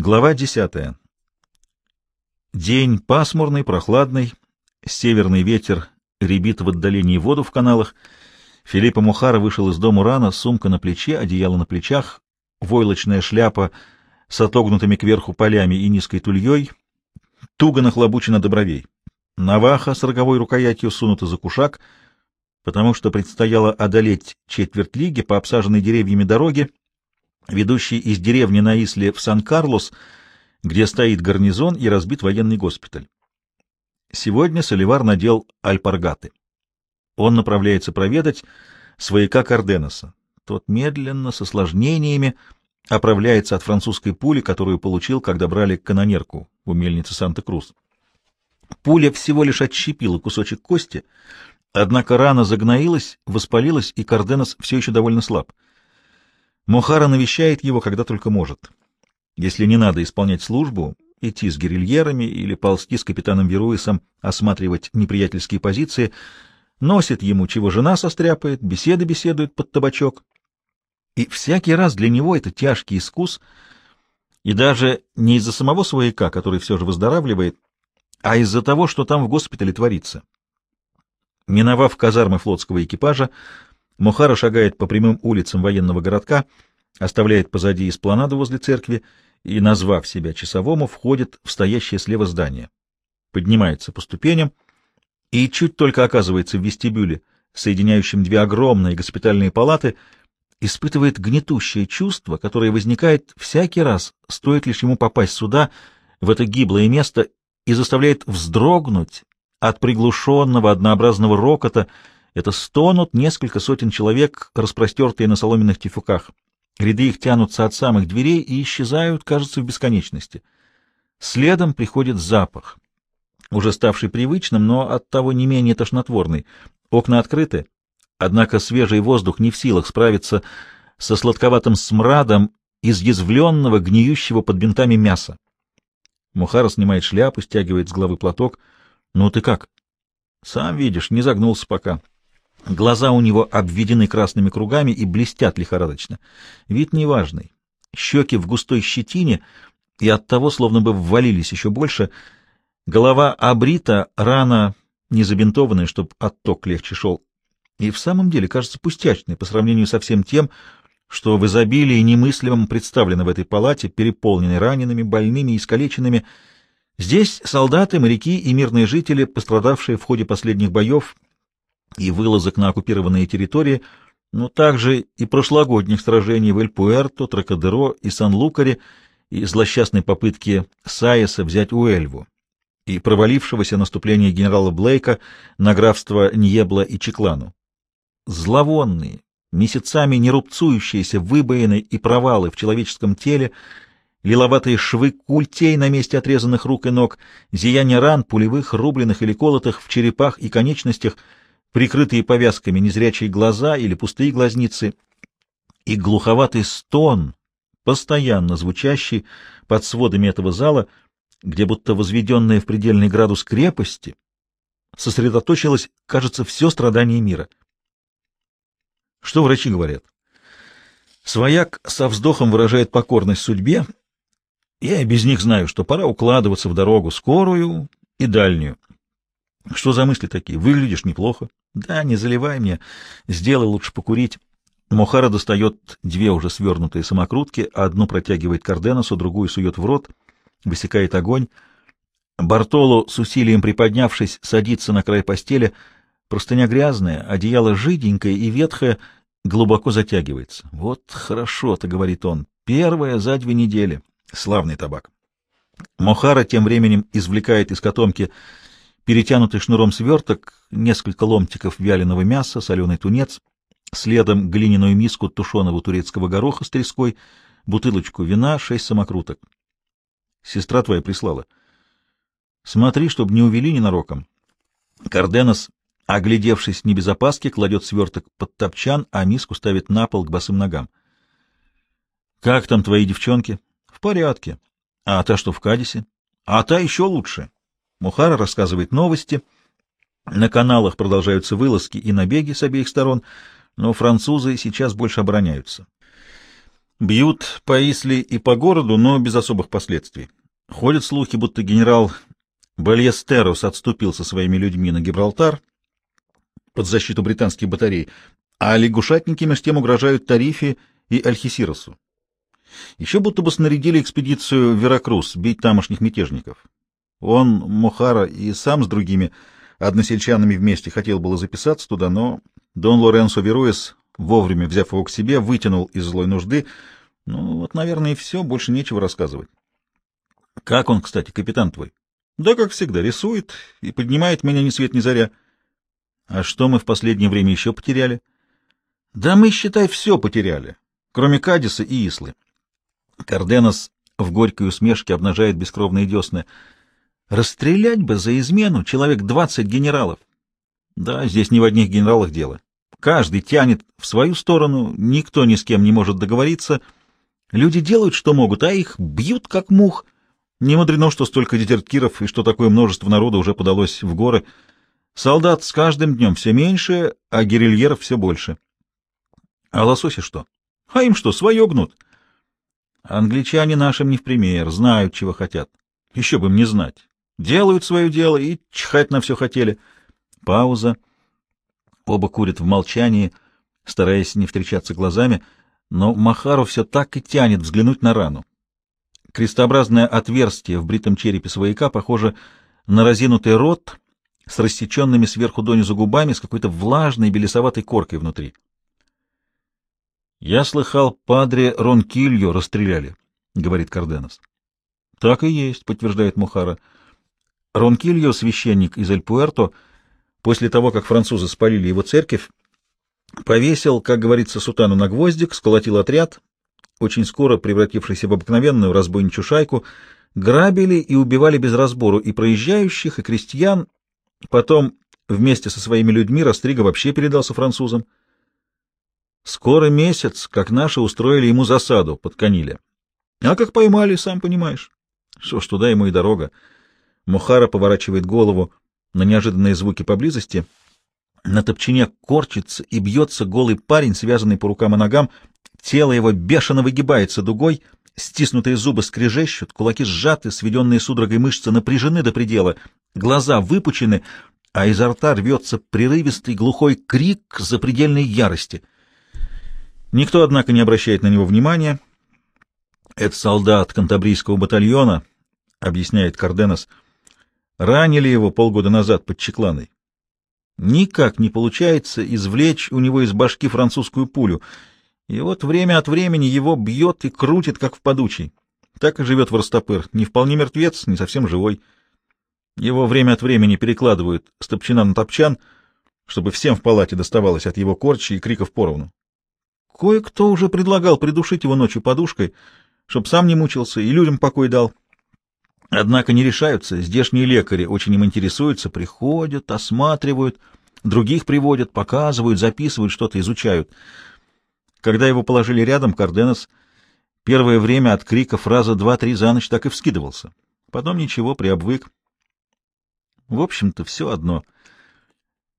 Глава десятая. День пасмурный, прохладный, северный ветер ребит в отдалении воду в каналах. Филиппа Мухара вышел из дома рано, сумка на плече, одеяло на плечах, войлочная шляпа с отогнутыми кверху полями и низкой тульей, туго нахлобучена до бровей. Наваха с роговой рукоятью сунута за кушак, потому что предстояло одолеть четверть лиги по обсаженной деревьями дороге, ведущей из деревни на Исле в Сан-Карлос, где стоит гарнизон и разбит военный госпиталь. Сегодня Соливар надел альпаргаты. Он направляется проведать свояка Карденоса. Тот медленно, с осложнениями, оправляется от французской пули, которую получил, когда брали канонерку у мельницы Санта-Крус. Пуля всего лишь отщепила кусочек кости, однако рана загноилась, воспалилась, и Карденос все еще довольно слаб. Мохара навещает его, когда только может. Если не надо исполнять службу, идти с гирильерами или ползти с капитаном Веруисом, осматривать неприятельские позиции, носит ему, чего жена состряпает, беседы беседует под табачок. И всякий раз для него это тяжкий искус, и даже не из-за самого свояка, который все же выздоравливает, а из-за того, что там в госпитале творится. Миновав казармы флотского экипажа, Мухара шагает по прямым улицам военного городка, оставляет позади эспланаду возле церкви и, назвав себя часовому, входит в стоящее слева здание. Поднимается по ступеням и чуть только оказывается в вестибюле, соединяющем две огромные госпитальные палаты, испытывает гнетущее чувство, которое возникает всякий раз, стоит лишь ему попасть сюда, в это гиблое место, и заставляет вздрогнуть от приглушенного однообразного рокота. Это стонут несколько сотен человек, распростертые на соломенных тифуках. Ряды их тянутся от самых дверей и исчезают, кажется, в бесконечности. Следом приходит запах, уже ставший привычным, но оттого не менее тошнотворный. Окна открыты, однако свежий воздух не в силах справиться со сладковатым смрадом изъязвленного, гниющего под бинтами мяса. Мухара снимает шляпу, стягивает с головы платок. — Ну ты как? — Сам видишь, не загнулся пока. Глаза у него обведены красными кругами и блестят лихорадочно. Вид неважный. Щеки в густой щетине и оттого словно бы ввалились еще больше. Голова обрита, рана не забинтованная, чтобы отток легче шел. И в самом деле кажется пустячной по сравнению со всем тем, что в изобилии немыслимом представлено в этой палате, переполненной ранеными, больными искалеченными. Здесь солдаты, моряки и мирные жители, пострадавшие в ходе последних боев, и вылазок на оккупированные территории, но также и прошлогодних сражений в Эль-Пуэрто, Тракадеро и Сан-Лукаре, и злосчастной попытки Саеса взять Уэльву, и провалившегося наступления генерала Блейка на графство Ньебла и Чеклану. Зловонные, месяцами не рубцующиеся выбоины и провалы в человеческом теле, лиловатые швы культей на месте отрезанных рук и ног, зияние ран, пулевых, рубленых или колотых в черепах и конечностях — прикрытые повязками незрячие глаза или пустые глазницы, и глуховатый стон, постоянно звучащий под сводами этого зала, где будто возведенная в предельный градус крепости, сосредоточилось, кажется, все страдание мира. Что врачи говорят? Свояк со вздохом выражает покорность судьбе. Я и без них знаю, что пора укладываться в дорогу скорую и дальнюю. Что за мысли такие? Выглядишь неплохо. Да, не заливай мне. Сделай лучше покурить. Мохара достает две уже свернутые самокрутки, одну протягивает Карденосу, другую сует в рот, высекает огонь. Бартоло, с усилием приподнявшись, садится на край постели. Простыня грязная, одеяло жиденькое и ветхое, глубоко затягивается. «Вот хорошо-то», — говорит он, — «первое за две недели». Славный табак. Мохара тем временем извлекает из котомки перетянутый шнуром сверток, несколько ломтиков вяленого мяса, соленый тунец, следом глиняную миску тушеного турецкого гороха с треской, бутылочку вина, шесть самокруток. Сестра твоя прислала. Смотри, чтобы не увели ненароком. Карденос, оглядевшись не без опаски, кладет сверток под топчан, а миску ставит на пол к босым ногам. — Как там твои девчонки? — В порядке. — А та, что в Кадисе? — А та еще лучше. Мухара рассказывает новости. На каналах продолжаются вылазки и набеги с обеих сторон, но французы сейчас больше обороняются. Бьют по Исле и по городу, но без особых последствий. Ходят слухи, будто генерал Бальестерос отступил со своими людьми на Гибралтар под защиту британских батарей, а лягушатники меж тем угрожают Тарифе и Альхисиросу. Еще будто бы снарядили экспедицию в Веракрус бить тамошних мятежников. Он, Мохара и сам с другими односельчанами вместе хотел было записаться туда, но Дон Лоренсо Веруэс, вовремя взяв его к себе, вытянул из злой нужды. Ну, вот, наверное, и все, больше нечего рассказывать. Как он, кстати, капитан твой? Да, как всегда, рисует и поднимает меня ни свет ни заря. А что мы в последнее время еще потеряли? Да мы, считай, все потеряли, кроме Кадиса и Ислы. Карденос в горькой усмешке обнажает бескровные десны. Расстрелять бы за измену человек двадцать генералов. Да, здесь не в одних генералах дело. Каждый тянет в свою сторону, никто ни с кем не может договориться. Люди делают, что могут, а их бьют, как мух. Не мудрено, что столько дезертиров и что такое множество народа уже подалось в горы. Солдат с каждым днем все меньше, а гирильеров все больше. А лососи что? А им что, свое гнут? Англичане нашим не в пример, знают, чего хотят. Еще бы им не знать. Делают свое дело и чихать на все хотели. Пауза. Оба курят в молчании, стараясь не встречаться глазами, но Махару все так и тянет взглянуть на рану. Крестообразное отверстие в бритом черепе свояка похоже на разинутый рот с рассеченными сверху донизу губами с какой-то влажной белесоватой коркой внутри. «Я слыхал, падре Ронкилью расстреляли», — говорит Карденос. «Так и есть», — подтверждает Мухара. Ронкильо, священник из Эль-Пуэрто, после того, как французы спалили его церковь, повесил, как говорится, сутану на гвоздик, сколотил отряд, очень скоро превратившийся в обыкновенную разбойничью шайку, грабили и убивали без разбору и проезжающих, и крестьян. Потом вместе со своими людьми Растрига вообще передался французам. Скоро месяц, как наши устроили ему засаду под Каниле. А как поймали, сам понимаешь. Что ж, туда ему и дорога. Мухара поворачивает голову на неожиданные звуки поблизости. На топчине корчится и бьется голый парень, связанный по рукам и ногам. Тело его бешено выгибается дугой, стиснутые зубы скрежещут, кулаки сжаты, сведенные судорогой мышцы напряжены до предела, глаза выпучены, а изо рта рвется прерывистый глухой крик запредельной ярости — Никто, однако, не обращает на него внимания. Это солдат кантабрийского батальона, объясняет Карденос. Ранили его полгода назад под Чекланой. Никак не получается извлечь у него из башки французскую пулю, и вот время от времени его бьет и крутит, как в подучий. Так и живет Ворстопыр, не вполне мертвец, не совсем живой. Его время от времени перекладывают с топчина на топчан, чтобы всем в палате доставалось от его корчи и криков поровну. Кое-кто уже предлагал придушить его ночью подушкой, чтоб сам не мучился и людям покой дал. Однако не решаются, здешние лекари очень им интересуются, приходят, осматривают, других приводят, показывают, записывают, что-то изучают. Когда его положили рядом, Карденос первое время от крика фраза «два-три за ночь» так и вскидывался. Потом ничего, приобвык. В общем-то, все одно.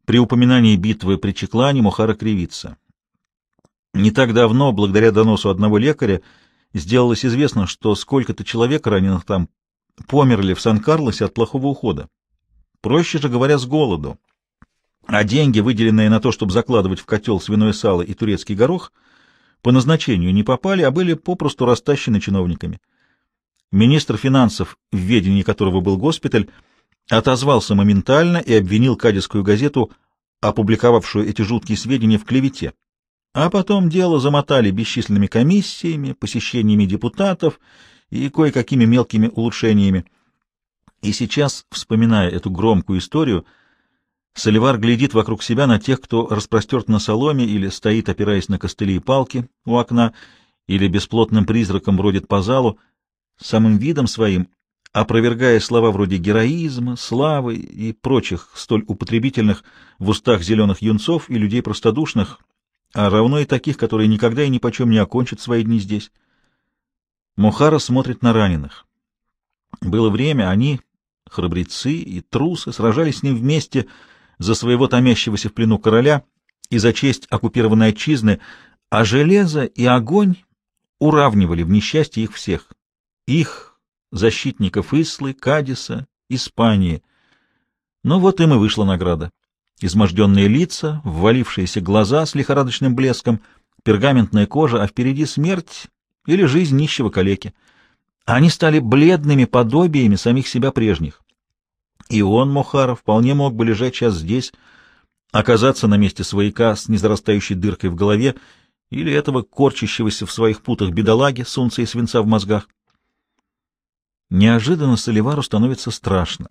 При упоминании битвы при Чеклане Мухара кривится. Не так давно, благодаря доносу одного лекаря, сделалось известно, что сколько-то человек, раненых там, померли в Сан-Карлосе от плохого ухода. Проще же говоря, с голоду. А деньги, выделенные на то, чтобы закладывать в котел свиное сало и турецкий горох, по назначению не попали, а были попросту растащены чиновниками. Министр финансов, в ведении которого был госпиталь, отозвался моментально и обвинил Кадисскую газету, опубликовавшую эти жуткие сведения, в клевете. А потом дело замотали бесчисленными комиссиями, посещениями депутатов и кое-какими мелкими улучшениями. И сейчас, вспоминая эту громкую историю, Соливар глядит вокруг себя на тех, кто распростерт на соломе или стоит, опираясь на костыли и палки у окна, или бесплотным призраком бродит по залу, самым видом своим, опровергая слова вроде героизма, славы и прочих столь употребительных в устах зеленых юнцов и людей простодушных, а равно и таких, которые никогда и ни почем не окончат свои дни здесь. Мухара смотрит на раненых. Было время, они, храбрецы и трусы, сражались с ним вместе за своего томящегося в плену короля и за честь оккупированной отчизны, а железо и огонь уравнивали в несчастье их всех. Их, защитников Ислы, Кадиса, Испании. Но вот им и вышла награда. Изможденные лица, ввалившиеся глаза с лихорадочным блеском, пергаментная кожа, а впереди смерть или жизнь нищего калеки. Они стали бледными подобиями самих себя прежних. И он, Мохаров, вполне мог бы лежать сейчас здесь, оказаться на месте свояка с незарастающей дыркой в голове или этого корчащегося в своих путах бедолаги, солнца и свинца в мозгах. Неожиданно Соливару становится страшно.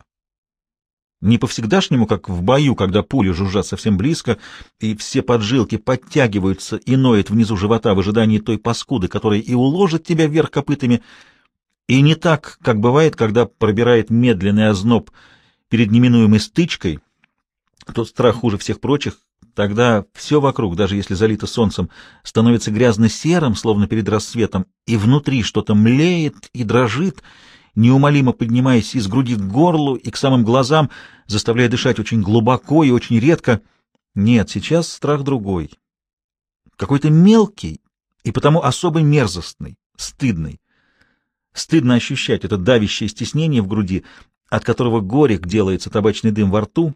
Не по-всегдашнему, как в бою, когда пули жужжат совсем близко, и все поджилки подтягиваются и ноют внизу живота в ожидании той паскуды, которая и уложит тебя вверх копытами, и не так, как бывает, когда пробирает медленный озноб перед неминуемой стычкой, тот страх хуже всех прочих, тогда все вокруг, даже если залито солнцем, становится грязно-серым, словно перед рассветом, и внутри что-то млеет и дрожит, неумолимо поднимаясь из груди к горлу и к самым глазам, заставляя дышать очень глубоко и очень редко. Нет, сейчас страх другой. Какой-то мелкий и потому особо мерзостный, стыдный. Стыдно ощущать это давящее стеснение в груди, от которого горек делается табачный дым во рту,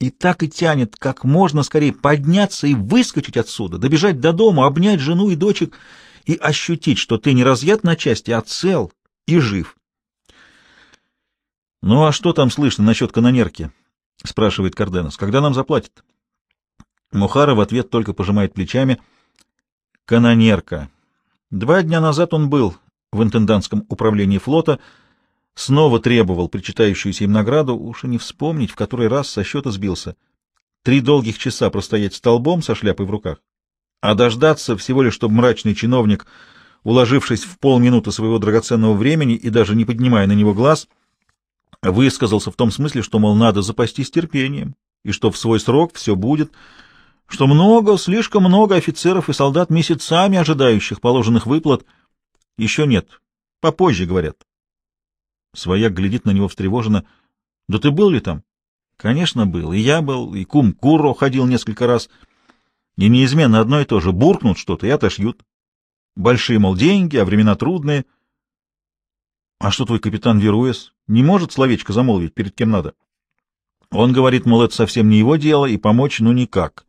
и так и тянет как можно скорее подняться и выскочить отсюда, добежать до дома, обнять жену и дочек и ощутить, что ты не разъят на части, а цел и жив. «Ну а что там слышно насчет канонерки?» — спрашивает Карденос. «Когда нам заплатят?» Мухара в ответ только пожимает плечами. «Канонерка. Два дня назад он был в интендантском управлении флота, снова требовал причитающуюся им награду, уж и не вспомнить, в который раз со счета сбился. Три долгих часа простоять столбом со шляпой в руках, а дождаться всего лишь, чтобы мрачный чиновник, уложившись в полминуты своего драгоценного времени и даже не поднимая на него глаз, — высказался в том смысле, что, мол, надо запастись терпением, и что в свой срок все будет, что много, слишком много офицеров и солдат месяцами ожидающих положенных выплат. Еще нет. Попозже, говорят. Свояк глядит на него встревоженно. — Да ты был ли там? — Конечно, был. И я был, и кум Куро ходил несколько раз. И неизменно одно и то же. Буркнут что-то и отошьют. Большие, мол, деньги, а времена трудные. — А что твой капитан Веруэс? Не может словечко замолвить, перед кем надо? Он говорит, мол, это совсем не его дело, и помочь ну никак.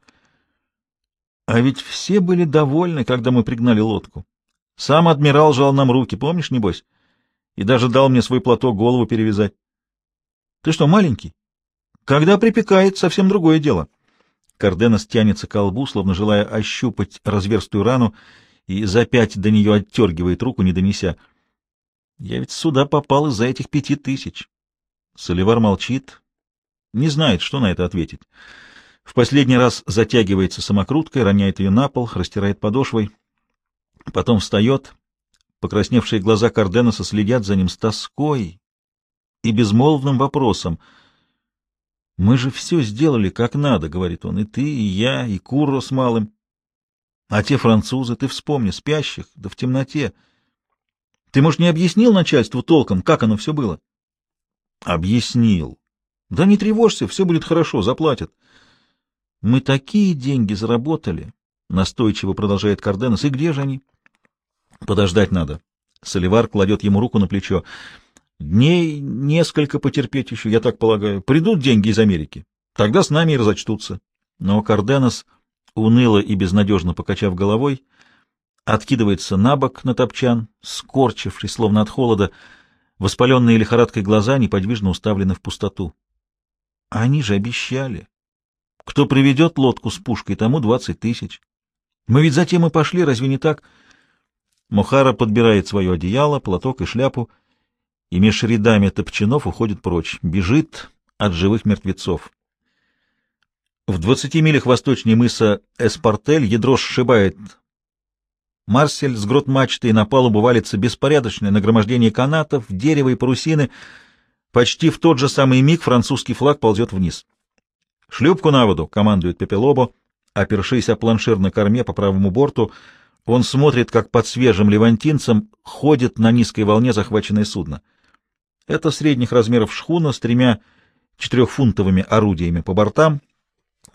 А ведь все были довольны, когда мы пригнали лодку. Сам адмирал жал нам руки, помнишь, небось? И даже дал мне свой платок голову перевязать. Ты что, маленький? Когда припекает, совсем другое дело. Карденос тянется к колбу, словно желая ощупать разверстую рану, и запять до нее оттергивает руку, не донеся — я ведь сюда попал из-за этих пяти тысяч. Соливар молчит, не знает, что на это ответить. В последний раз затягивается самокруткой, роняет ее на пол, растирает подошвой. Потом встает. Покрасневшие глаза Карденоса следят за ним с тоской и безмолвным вопросом. «Мы же все сделали как надо», — говорит он, — «и ты, и я, и Курро с малым. А те французы, ты вспомни, спящих, да в темноте». Ты, может, не объяснил начальству толком, как оно все было? Объяснил. Да не тревожься, все будет хорошо, заплатят. Мы такие деньги заработали, настойчиво продолжает Карденос. И где же они? Подождать надо. Соливар кладет ему руку на плечо. Дней несколько потерпеть еще, я так полагаю. Придут деньги из Америки. Тогда с нами и разочтутся. Но Карденос, уныло и безнадежно покачав головой, откидывается на бок на топчан, скорчившись, словно от холода, воспаленные лихорадкой глаза неподвижно уставлены в пустоту. Они же обещали. Кто приведет лодку с пушкой, тому двадцать тысяч. Мы ведь затем и пошли, разве не так? Мухара подбирает свое одеяло, платок и шляпу, и меж рядами топчанов уходит прочь, бежит от живых мертвецов. В двадцати милях восточнее мыса Эспартель ядро сшибает Марсель с грот мачты и на палубу валится беспорядочное нагромождение канатов, дерева и парусины. Почти в тот же самый миг французский флаг ползет вниз. «Шлюпку на воду!» — командует Пепелобо. Опершись о планшир на корме по правому борту, он смотрит, как под свежим левантинцем ходит на низкой волне захваченное судно. Это средних размеров шхуна с тремя четырехфунтовыми орудиями по бортам,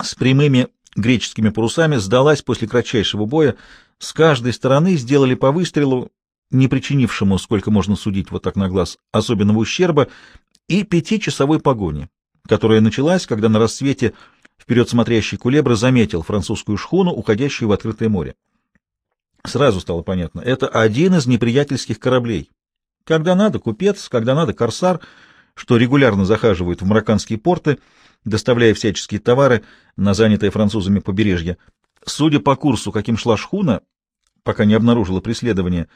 с прямыми греческими парусами, сдалась после кратчайшего боя. С каждой стороны сделали по выстрелу, не причинившему, сколько можно судить вот так на глаз, особенного ущерба, и пятичасовой погони, которая началась, когда на рассвете вперед смотрящий Кулебра заметил французскую шхуну, уходящую в открытое море. Сразу стало понятно, это один из неприятельских кораблей. Когда надо, купец, когда надо, корсар, что регулярно захаживают в марокканские порты, доставляя всяческие товары на занятое французами побережье. Судя по курсу, каким шла шхуна, пока не обнаружила преследование,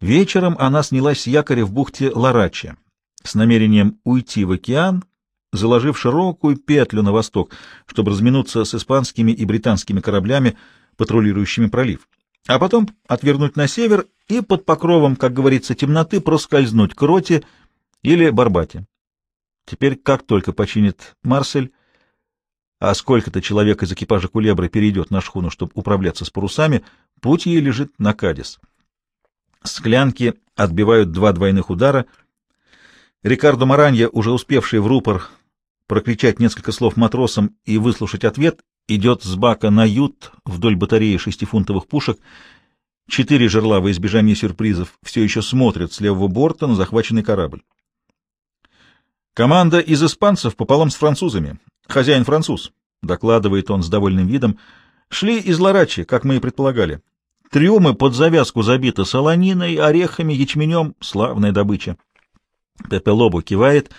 вечером она снялась с якоря в бухте Ларачи с намерением уйти в океан, заложив широкую петлю на восток, чтобы разминуться с испанскими и британскими кораблями, патрулирующими пролив, а потом отвернуть на север и под покровом, как говорится, темноты проскользнуть к Роте или Барбате. Теперь, как только починит Марсель, а сколько-то человек из экипажа Кулебры перейдет на шхуну, чтобы управляться с парусами, путь ей лежит на Кадис. Склянки отбивают два двойных удара. Рикардо Маранья, уже успевший в рупор прокричать несколько слов матросам и выслушать ответ, идет с бака на ют вдоль батареи шестифунтовых пушек. Четыре жерла во избежание сюрпризов все еще смотрят с левого борта на захваченный корабль. Команда из испанцев пополам с французами. Хозяин француз, докладывает он с довольным видом. Шли из Ларачи, как мы и предполагали. Трюмы под завязку забиты солониной, орехами, ячменем. Славная добыча. Пепе Лобо кивает,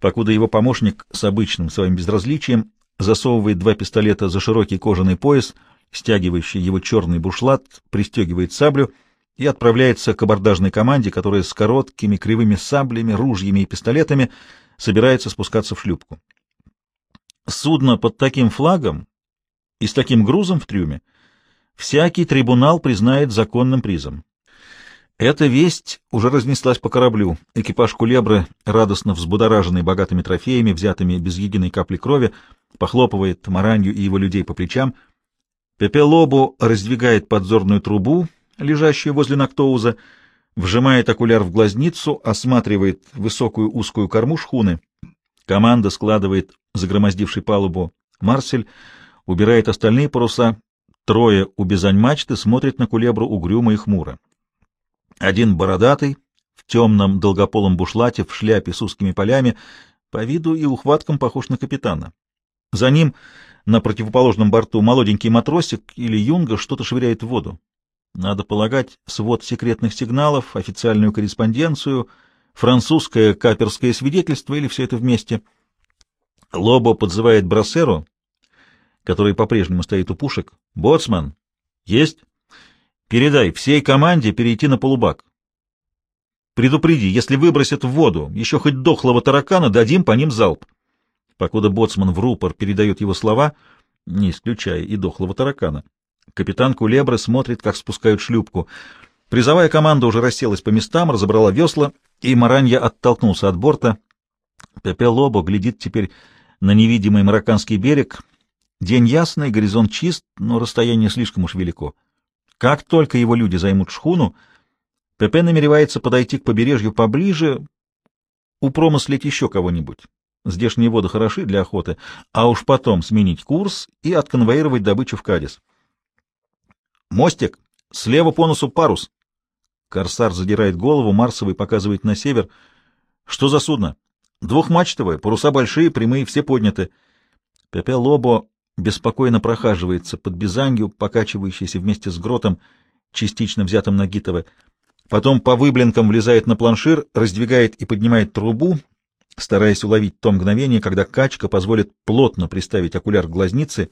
покуда его помощник с обычным своим безразличием засовывает два пистолета за широкий кожаный пояс, стягивающий его черный бушлат, пристегивает саблю и отправляется к абордажной команде, которая с короткими кривыми саблями, ружьями и пистолетами собирается спускаться в шлюпку. Судно под таким флагом и с таким грузом в трюме всякий трибунал признает законным призом. Эта весть уже разнеслась по кораблю. Экипаж Кулебры, радостно взбудораженный богатыми трофеями, взятыми без единой капли крови, похлопывает Маранью и его людей по плечам. Пепе Лобу раздвигает подзорную трубу, лежащую возле Нактоуза, вжимает окуляр в глазницу, осматривает высокую узкую корму шхуны. Команда складывает загромоздивший палубу Марсель, убирает остальные паруса. Трое у бизань-мачты смотрят на кулебру угрюмо и хмуро. Один бородатый, в темном долгополом бушлате, в шляпе с узкими полями, по виду и ухваткам похож на капитана. За ним на противоположном борту молоденький матросик или юнга что-то швыряет в воду. Надо полагать, свод секретных сигналов, официальную корреспонденцию, французское каперское свидетельство или все это вместе. Лобо подзывает Брасеру, который по-прежнему стоит у пушек. «Боцман!» «Есть?» «Передай всей команде перейти на полубак. Предупреди, если выбросят в воду еще хоть дохлого таракана, дадим по ним залп». Покуда боцман в рупор передает его слова, не исключая и дохлого таракана, Капитан Кулебры смотрит, как спускают шлюпку. Призовая команда уже расселась по местам, разобрала весла, и Маранья оттолкнулся от борта. Пепе Лобо глядит теперь на невидимый марокканский берег. День ясный, горизонт чист, но расстояние слишком уж велико. Как только его люди займут шхуну, Пепе намеревается подойти к побережью поближе, упромыслить еще кого-нибудь. Здешние воды хороши для охоты, а уж потом сменить курс и отконвоировать добычу в Кадис. Мостик! Слева по носу парус!» Корсар задирает голову, Марсовый показывает на север. «Что за судно?» «Двухмачтовое, паруса большие, прямые, все подняты». Пепе Лобо беспокойно прохаживается под Бизанью, покачивающейся вместе с гротом, частично взятым на Гитово. Потом по выблинкам влезает на планшир, раздвигает и поднимает трубу, стараясь уловить то мгновение, когда качка позволит плотно приставить окуляр к глазнице.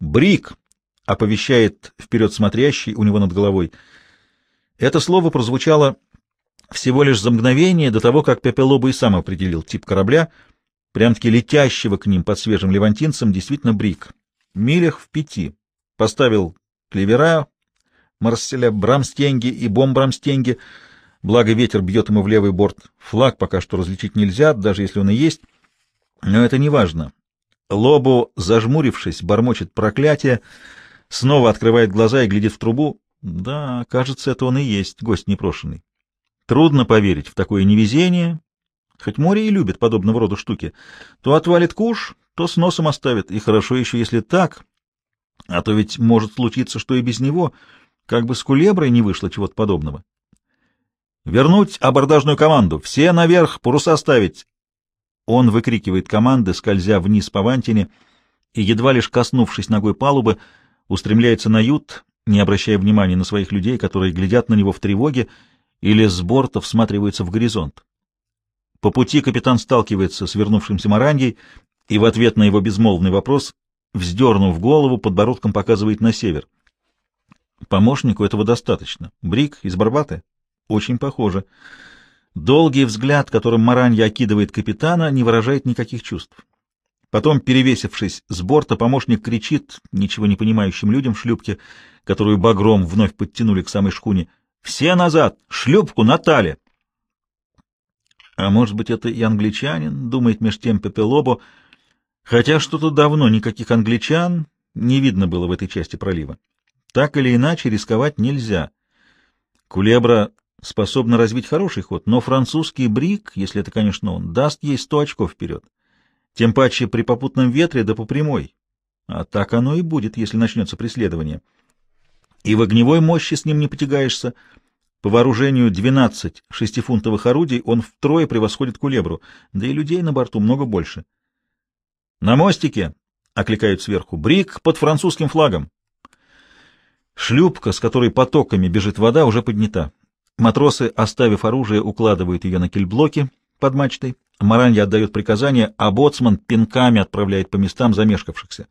«Брик!» — оповещает вперед смотрящий у него над головой. Это слово прозвучало всего лишь за мгновение до того, как Пепелобо и сам определил тип корабля, прям-таки летящего к ним под свежим левантинцем, действительно брик. Милях в пяти. Поставил клевера, Марселя Брамстенги и Бомбрамстенги, благо ветер бьет ему в левый борт. Флаг пока что различить нельзя, даже если он и есть, но это не важно. Лобу, зажмурившись, бормочет проклятие, снова открывает глаза и глядит в трубу. Да, кажется, это он и есть, гость непрошенный. Трудно поверить в такое невезение, хоть море и любит подобного рода штуки. То отвалит куш, то с носом оставит, и хорошо еще, если так. А то ведь может случиться, что и без него, как бы с кулеброй не вышло чего-то подобного. «Вернуть абордажную команду! Все наверх! Паруса ставить!» Он выкрикивает команды, скользя вниз по вантине, и, едва лишь коснувшись ногой палубы, устремляется на ют, не обращая внимания на своих людей, которые глядят на него в тревоге или с борта всматриваются в горизонт. По пути капитан сталкивается с вернувшимся Мараньей и в ответ на его безмолвный вопрос, вздернув голову, подбородком показывает на север. Помощнику этого достаточно. Брик из Барбаты? Очень похоже. Долгий взгляд, которым Маранья окидывает капитана, не выражает никаких чувств. Потом, перевесившись с борта, помощник кричит ничего не понимающим людям в шлюпке, которую багром вновь подтянули к самой шхуне. «Все назад! Шлюпку на тале!» А может быть, это и англичанин, думает меж тем Пепелобо, хотя что-то давно никаких англичан не видно было в этой части пролива. Так или иначе рисковать нельзя. Кулебра способна развить хороший ход, но французский брик, если это, конечно, он, даст ей сто очков вперед. Тем паче при попутном ветре да по прямой. А так оно и будет, если начнется преследование. И в огневой мощи с ним не потягаешься. По вооружению 12 шестифунтовых орудий он втрое превосходит кулебру, да и людей на борту много больше. «На мостике!» — окликают сверху. «Брик под французским флагом!» Шлюпка, с которой потоками бежит вода, уже поднята. Матросы, оставив оружие, укладывают ее на кильблоки под мачтой. Маранья отдает приказание, а боцман пинками отправляет по местам замешкавшихся.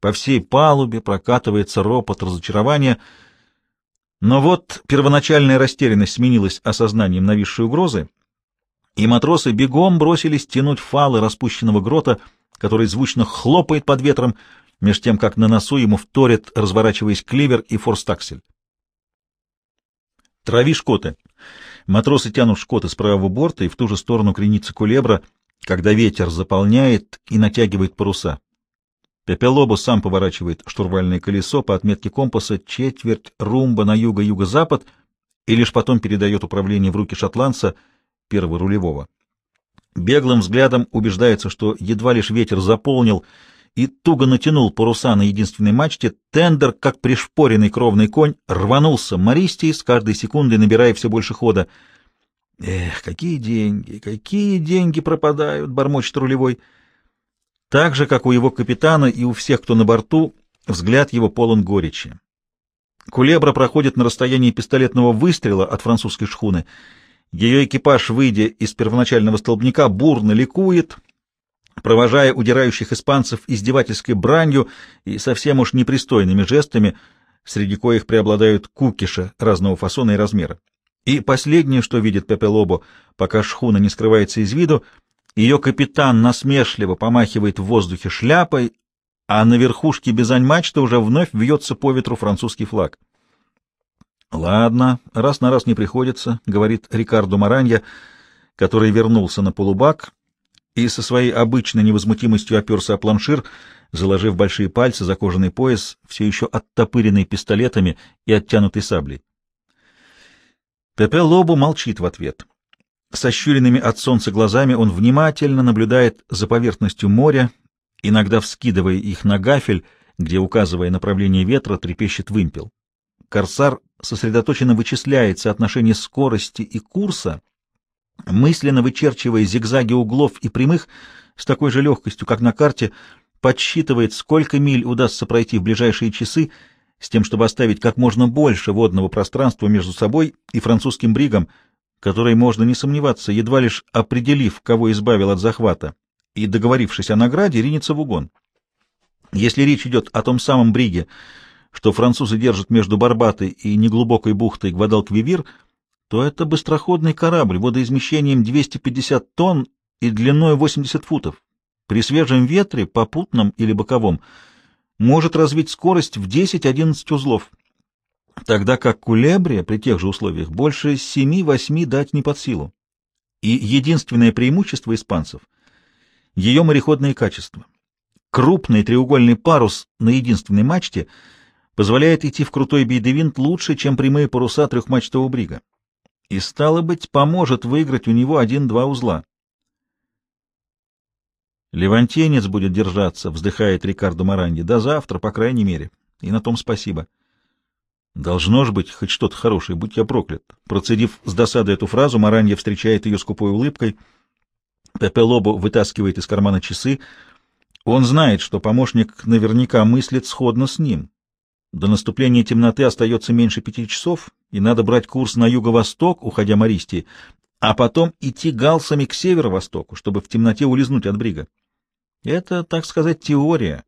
По всей палубе прокатывается ропот разочарования. Но вот первоначальная растерянность сменилась осознанием нависшей угрозы, и матросы бегом бросились тянуть фалы распущенного грота, который звучно хлопает под ветром, меж тем, как на носу ему вторят, разворачиваясь кливер и форстаксель. «Трави шкоты!» Матросы тянут шкоты с правого борта, и в ту же сторону кренится кулебра, когда ветер заполняет и натягивает паруса. Пепелобо сам поворачивает штурвальное колесо по отметке компаса четверть румба на юго-юго-запад и лишь потом передает управление в руки шотландца, первого рулевого. Беглым взглядом убеждается, что едва лишь ветер заполнил и туго натянул паруса на единственной мачте, тендер, как пришпоренный кровный конь, рванулся Мористий, с каждой секундой набирая все больше хода. «Эх, какие деньги, какие деньги пропадают!» — бормочет рулевой. Так же, как у его капитана и у всех, кто на борту, взгляд его полон горечи. Кулебра проходит на расстоянии пистолетного выстрела от французской шхуны. Ее экипаж, выйдя из первоначального столбняка, бурно ликует, провожая удирающих испанцев издевательской бранью и совсем уж непристойными жестами, среди коих преобладают кукиши разного фасона и размера. И последнее, что видит Пепе Лобо, пока шхуна не скрывается из виду, ее капитан насмешливо помахивает в воздухе шляпой, а на верхушке бизань-мачты уже вновь вьется по ветру французский флаг. «Ладно, раз на раз не приходится», — говорит Рикардо Маранья, который вернулся на полубак и со своей обычной невозмутимостью оперся о планшир, заложив большие пальцы за кожаный пояс, все еще оттопыренный пистолетами и оттянутый саблей. Пепе Лобу молчит в ответ. Сощуренными от солнца глазами он внимательно наблюдает за поверхностью моря, иногда вскидывая их на гафель, где, указывая направление ветра, трепещет вымпел. Корсар сосредоточенно вычисляет соотношение скорости и курса, мысленно вычерчивая зигзаги углов и прямых с такой же легкостью, как на карте, подсчитывает, сколько миль удастся пройти в ближайшие часы, с тем, чтобы оставить как можно больше водного пространства между собой и французским бригом, который, можно не сомневаться, едва лишь определив, кого избавил от захвата, и, договорившись о награде, ринется в угон. Если речь идет о том самом бриге, что французы держат между Барбатой и неглубокой бухтой Гвадалквивир, то это быстроходный корабль водоизмещением 250 тонн и длиной 80 футов. При свежем ветре, попутном или боковом, может развить скорость в 10-11 узлов, тогда как кулебрия при тех же условиях больше 7-8 дать не под силу. И единственное преимущество испанцев — ее мореходные качества. Крупный треугольный парус на единственной мачте позволяет идти в крутой бейдевинт лучше, чем прямые паруса трехмачтового брига. И, стало быть, поможет выиграть у него один-два узла. Левантенец будет держаться, вздыхает Рикардо Маранди, до завтра, по крайней мере. и на том спасибо. Должно ж быть хоть что-то хорошее, будь я проклят. Процедив с досадой эту фразу, Маранья встречает ее скупой улыбкой. Пепе Лобо вытаскивает из кармана часы. Он знает, что помощник наверняка мыслит сходно с ним. До наступления темноты остается меньше пяти часов, и надо брать курс на юго-восток, уходя Мористии, а потом идти галсами к северо-востоку, чтобы в темноте улизнуть от брига. Это, так сказать, теория.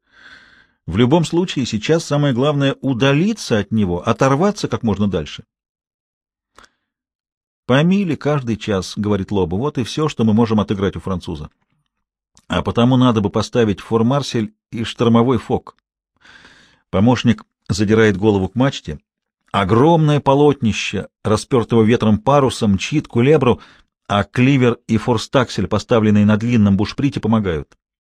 В любом случае, сейчас самое главное — удалиться от него, оторваться как можно дальше. «По каждый час», — говорит Лоба, — «вот и все, что мы можем отыграть у француза. А потому надо бы поставить фор-марсель и штормовой фок». Помощник задирает голову к мачте. Огромное полотнище, распертого ветром паруса, мчит кулебру, а кливер и форстаксель, поставленные на длинном бушприте, помогают.